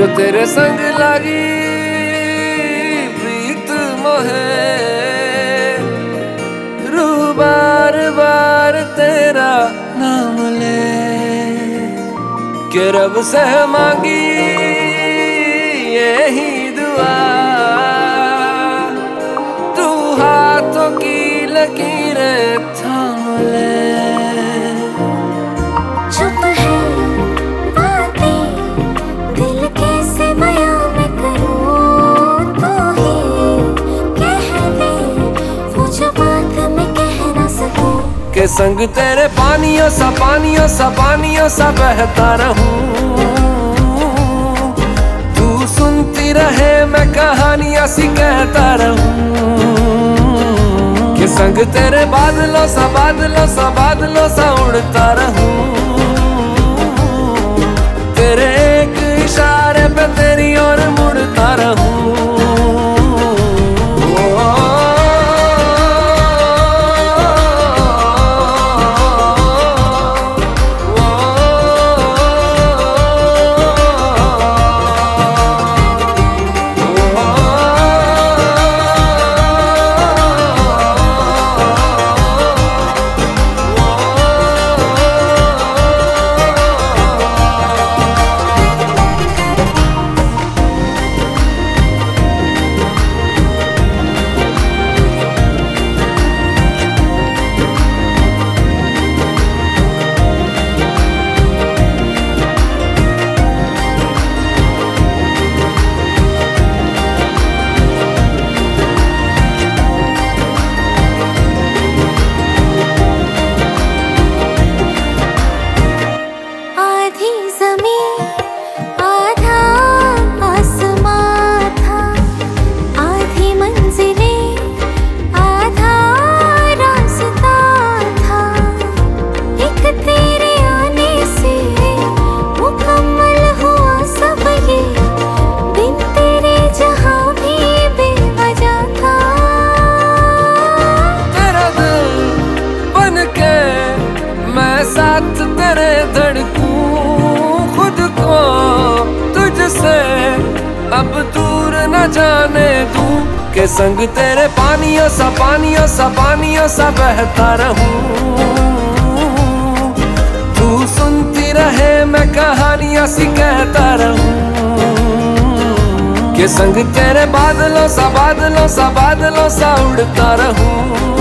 जो तेरे संग लगी प्रीत मोहे। रू बार बार तेरा नाम ले। के रब से मांगी यही दुआ? तू हाथों की लकीरें के संग तेरे पानियों सा पानियों सा पानियों सा बहता रहूँ। तू सुनती रहे, मैं कहानियाँ सी कहता रहूँ। के संग तेरे बादलों सा बादलों सा बादलों सा उड़ता रहूँ। मैं साथ तेरे धड़कूं खुद को तुझसे। अब दूर न जाने दूँ के संग तेरे पानियों सा पानियों सा पानियों सा बहता रहूँ। तू सुनती रहे मैं कहानियाँ सी कहता रहूँ। के संग तेरे बादलों सा बादलों सा बादलों सा उड़ता रहूँ।